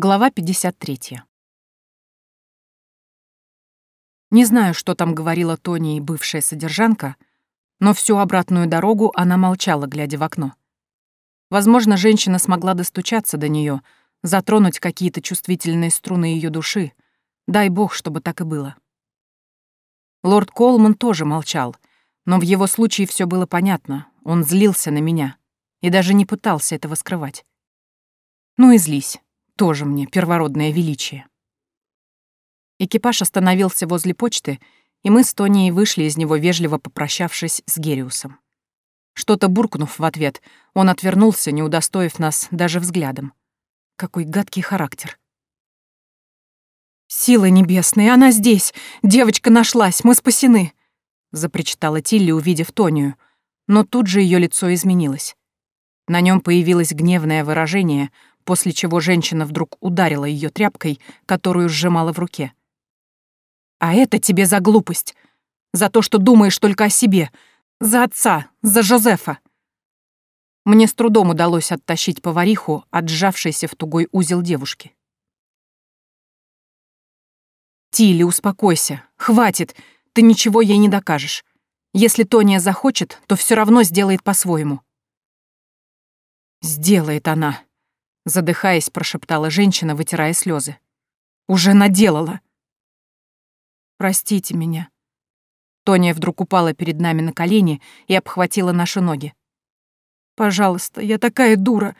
Глава 53. Не знаю, что там говорила Тони и бывшая содержанка, но всю обратную дорогу она молчала, глядя в окно. Возможно, женщина смогла достучаться до нее, затронуть какие-то чувствительные струны ее души. Дай бог, чтобы так и было. Лорд Колман тоже молчал, но в его случае все было понятно. Он злился на меня и даже не пытался этого скрывать. Ну и злись. Тоже мне первородное величие. Экипаж остановился возле почты, и мы с Тонией вышли из него, вежливо попрощавшись с Гериусом. Что-то буркнув в ответ, он отвернулся, не удостоив нас даже взглядом. Какой гадкий характер. «Силы небесные, она здесь! Девочка нашлась, мы спасены!» — запричитала Тилли, увидев Тонию, но тут же ее лицо изменилось. На нем появилось гневное выражение, после чего женщина вдруг ударила ее тряпкой, которую сжимала в руке. «А это тебе за глупость! За то, что думаешь только о себе! За отца! За Жозефа!» Мне с трудом удалось оттащить повариху, отжавшейся в тугой узел девушки. «Тилли, успокойся! Хватит! Ты ничего ей не докажешь. Если Тония захочет, то все равно сделает по-своему». «Сделает она!» Задыхаясь, прошептала женщина, вытирая слезы. Уже наделала. Простите меня. Тоня вдруг упала перед нами на колени и обхватила наши ноги. Пожалуйста, я такая дура.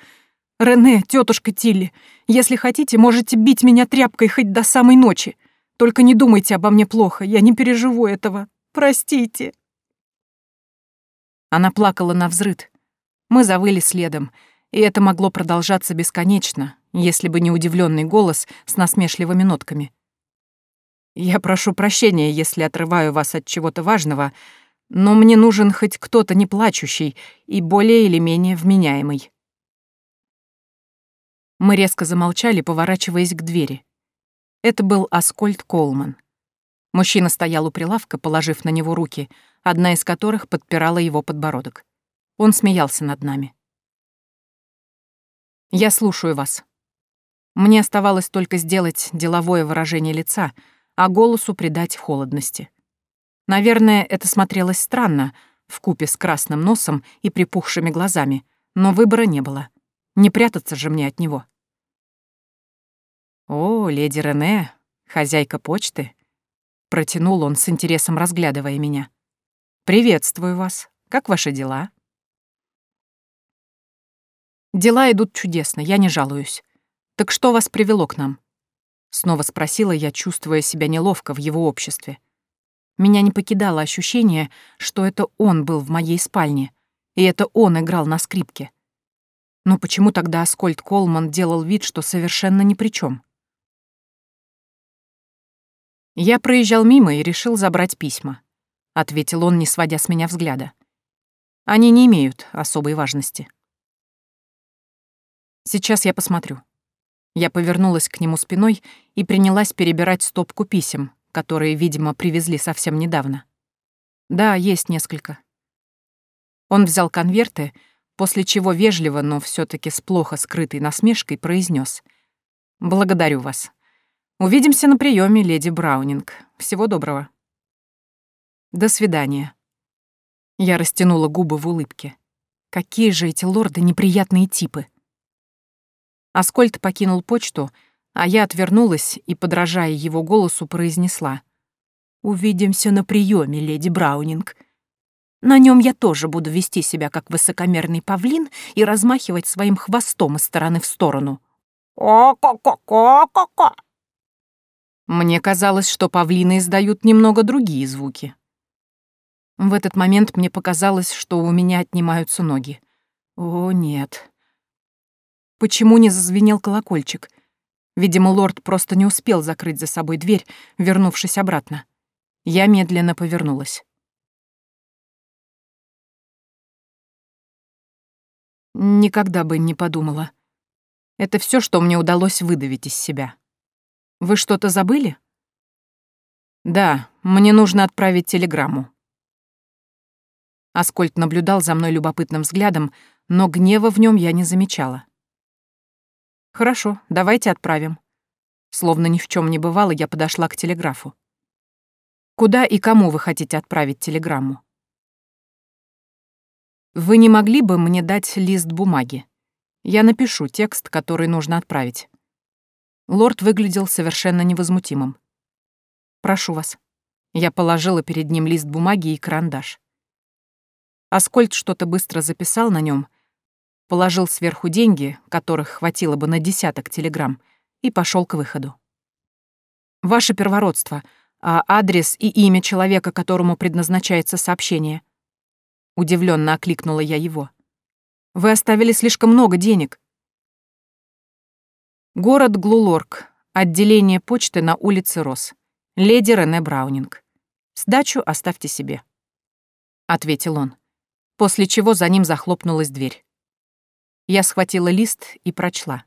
Рене, тетушка Тилли, если хотите, можете бить меня тряпкой хоть до самой ночи. Только не думайте обо мне плохо, я не переживу этого. Простите. Она плакала на взрыд. Мы завыли следом, и это могло продолжаться бесконечно, если бы не удивленный голос с насмешливыми нотками. «Я прошу прощения, если отрываю вас от чего-то важного, но мне нужен хоть кто-то не плачущий и более или менее вменяемый». Мы резко замолчали, поворачиваясь к двери. Это был Аскольд Колман. Мужчина стоял у прилавка, положив на него руки, одна из которых подпирала его подбородок. Он смеялся над нами. Я слушаю вас. Мне оставалось только сделать деловое выражение лица, а голосу придать холодности. Наверное, это смотрелось странно, в купе с красным носом и припухшими глазами, но выбора не было. Не прятаться же мне от него. «О, леди Рене, хозяйка почты», — протянул он с интересом, разглядывая меня. «Приветствую вас. Как ваши дела?» Дела идут чудесно, я не жалуюсь. Так что вас привело к нам? Снова спросила я, чувствуя себя неловко в его обществе. Меня не покидало ощущение, что это он был в моей спальне, и это он играл на скрипке. Но почему тогда Аскольд Колман делал вид, что совершенно ни при чем? «Я проезжал мимо и решил забрать письма», — ответил он, не сводя с меня взгляда. «Они не имеют особой важности». Сейчас я посмотрю. Я повернулась к нему спиной и принялась перебирать стопку писем, которые, видимо, привезли совсем недавно. Да, есть несколько. Он взял конверты, после чего вежливо, но все таки с плохо скрытой насмешкой произнес: «Благодарю вас. Увидимся на приеме, леди Браунинг. Всего доброго». «До свидания». Я растянула губы в улыбке. Какие же эти лорды неприятные типы. Аскольд покинул почту, а я отвернулась и, подражая его голосу, произнесла. «Увидимся на приеме, леди Браунинг. На нем я тоже буду вести себя как высокомерный павлин и размахивать своим хвостом из стороны в сторону. О-ко-ко-ко-ко-ко!» Мне казалось, что павлины издают немного другие звуки. В этот момент мне показалось, что у меня отнимаются ноги. О, нет. Почему не зазвенел колокольчик? Видимо, лорд просто не успел закрыть за собой дверь, вернувшись обратно. Я медленно повернулась. Никогда бы не подумала. Это все, что мне удалось выдавить из себя. Вы что-то забыли? Да, мне нужно отправить телеграмму. Аскольд наблюдал за мной любопытным взглядом, но гнева в нем я не замечала. Хорошо, давайте отправим. Словно ни в чем не бывало, я подошла к телеграфу. Куда и кому вы хотите отправить телеграмму? Вы не могли бы мне дать лист бумаги? Я напишу текст, который нужно отправить. Лорд выглядел совершенно невозмутимым. Прошу вас. Я положила перед ним лист бумаги и карандаш. Аскольд что-то быстро записал на нем, положил сверху деньги, которых хватило бы на десяток телеграмм, и пошел к выходу. «Ваше первородство, а адрес и имя человека, которому предназначается сообщение?» Удивленно окликнула я его. «Вы оставили слишком много денег». Город Глулорк, отделение почты на улице Рос. Леди Рене Браунинг. Сдачу оставьте себе», — ответил он, после чего за ним захлопнулась дверь. Я схватила лист и прочла.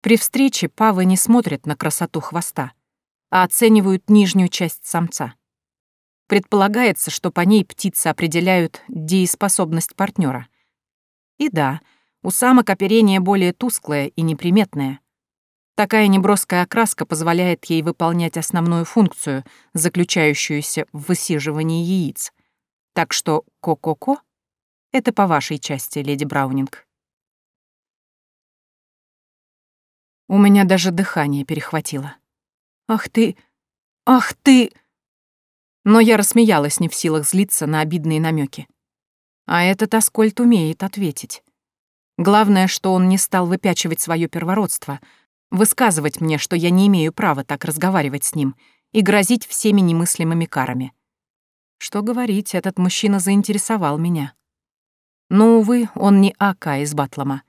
При встрече павы не смотрят на красоту хвоста, а оценивают нижнюю часть самца. Предполагается, что по ней птицы определяют дееспособность партнера. И да, у самок оперение более тусклое и неприметное. Такая неброская окраска позволяет ей выполнять основную функцию, заключающуюся в высиживании яиц. Так что ко-ко-ко — это по вашей части, леди Браунинг. У меня даже дыхание перехватило. «Ах ты! Ах ты!» Но я рассмеялась, не в силах злиться на обидные намеки. А этот Аскольд умеет ответить. Главное, что он не стал выпячивать свое первородство, высказывать мне, что я не имею права так разговаривать с ним и грозить всеми немыслимыми карами. Что говорить, этот мужчина заинтересовал меня. Но, увы, он не Ака из Батлома,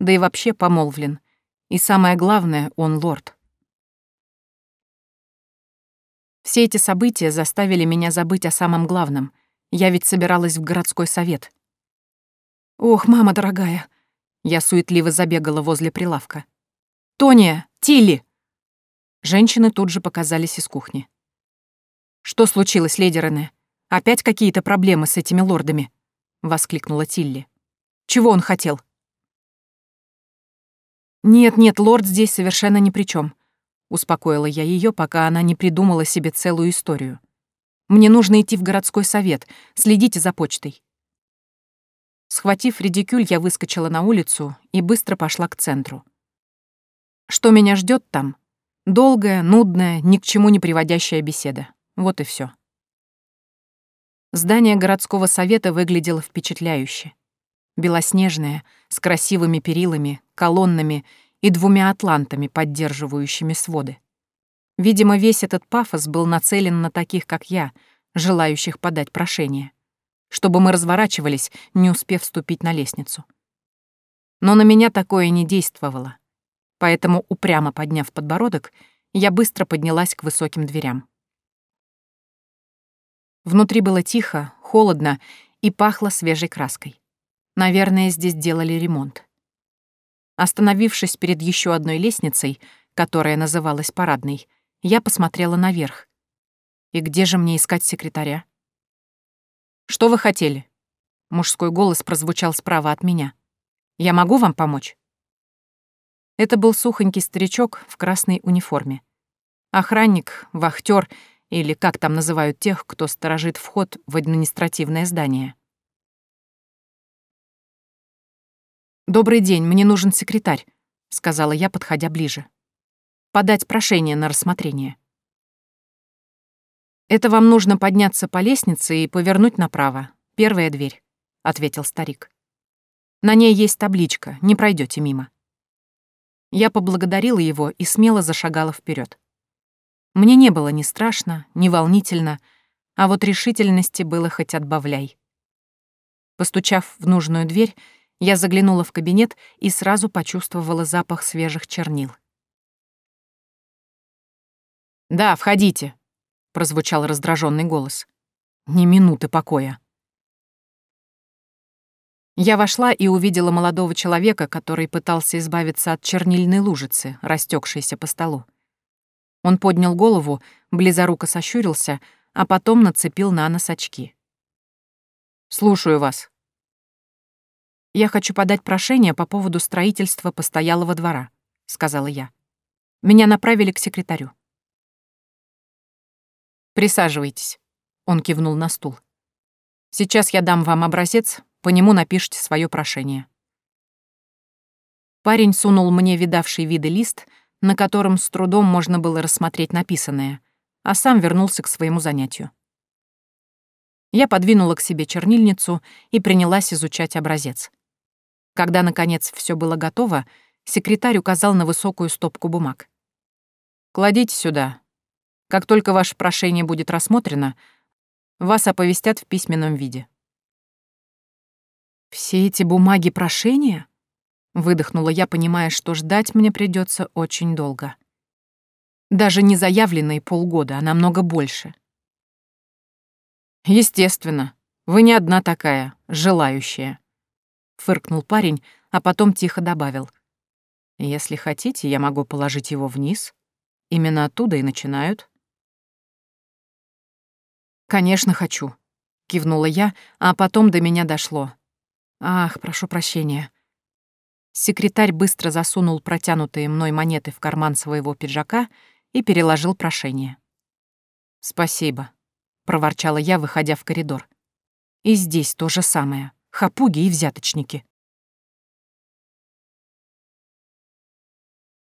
да и вообще помолвлен — и самое главное, он лорд. Все эти события заставили меня забыть о самом главном. Я ведь собиралась в городской совет. «Ох, мама дорогая!» Я суетливо забегала возле прилавка. «Тония! Тилли!» Женщины тут же показались из кухни. «Что случилось, леди Рене? Опять какие-то проблемы с этими лордами?» — воскликнула Тилли. «Чего он хотел?» «Нет-нет, лорд здесь совершенно ни при чем. успокоила я ее, пока она не придумала себе целую историю. «Мне нужно идти в городской совет, следите за почтой». Схватив редикюль, я выскочила на улицу и быстро пошла к центру. Что меня ждет там? Долгая, нудная, ни к чему не приводящая беседа. Вот и все. Здание городского совета выглядело впечатляюще белоснежная, с красивыми перилами, колоннами и двумя атлантами, поддерживающими своды. Видимо, весь этот пафос был нацелен на таких, как я, желающих подать прошение, чтобы мы разворачивались, не успев вступить на лестницу. Но на меня такое не действовало, поэтому, упрямо подняв подбородок, я быстро поднялась к высоким дверям. Внутри было тихо, холодно и пахло свежей краской. Наверное, здесь делали ремонт. Остановившись перед еще одной лестницей, которая называлась парадной, я посмотрела наверх. И где же мне искать секретаря? «Что вы хотели?» Мужской голос прозвучал справа от меня. «Я могу вам помочь?» Это был сухонький старичок в красной униформе. Охранник, вахтер или как там называют тех, кто сторожит вход в административное здание. «Добрый день, мне нужен секретарь», — сказала я, подходя ближе. «Подать прошение на рассмотрение». «Это вам нужно подняться по лестнице и повернуть направо. Первая дверь», — ответил старик. «На ней есть табличка, не пройдете мимо». Я поблагодарила его и смело зашагала вперед. Мне не было ни страшно, ни волнительно, а вот решительности было хоть отбавляй. Постучав в нужную дверь, я заглянула в кабинет и сразу почувствовала запах свежих чернил. «Да, входите», — прозвучал раздраженный голос. «Ни минуты покоя». Я вошла и увидела молодого человека, который пытался избавиться от чернильной лужицы, растекшейся по столу. Он поднял голову, близоруко сощурился, а потом нацепил на нос очки. «Слушаю вас», «Я хочу подать прошение по поводу строительства постоялого двора», — сказала я. «Меня направили к секретарю». «Присаживайтесь», — он кивнул на стул. «Сейчас я дам вам образец, по нему напишите свое прошение». Парень сунул мне видавший виды лист, на котором с трудом можно было рассмотреть написанное, а сам вернулся к своему занятию. Я подвинула к себе чернильницу и принялась изучать образец. Когда, наконец, все было готово, секретарь указал на высокую стопку бумаг. «Кладите сюда. Как только ваше прошение будет рассмотрено, вас оповестят в письменном виде». «Все эти бумаги прошения?» — выдохнула я, понимая, что ждать мне придется очень долго. Даже не заявленные полгода, а намного больше. «Естественно. Вы не одна такая, желающая», — фыркнул парень, а потом тихо добавил. «Если хотите, я могу положить его вниз. Именно оттуда и начинают». «Конечно, хочу», — кивнула я, а потом до меня дошло. «Ах, прошу прощения». Секретарь быстро засунул протянутые мной монеты в карман своего пиджака и переложил прошение. «Спасибо», — проворчала я, выходя в коридор. «И здесь то же самое. Хапуги и взяточники».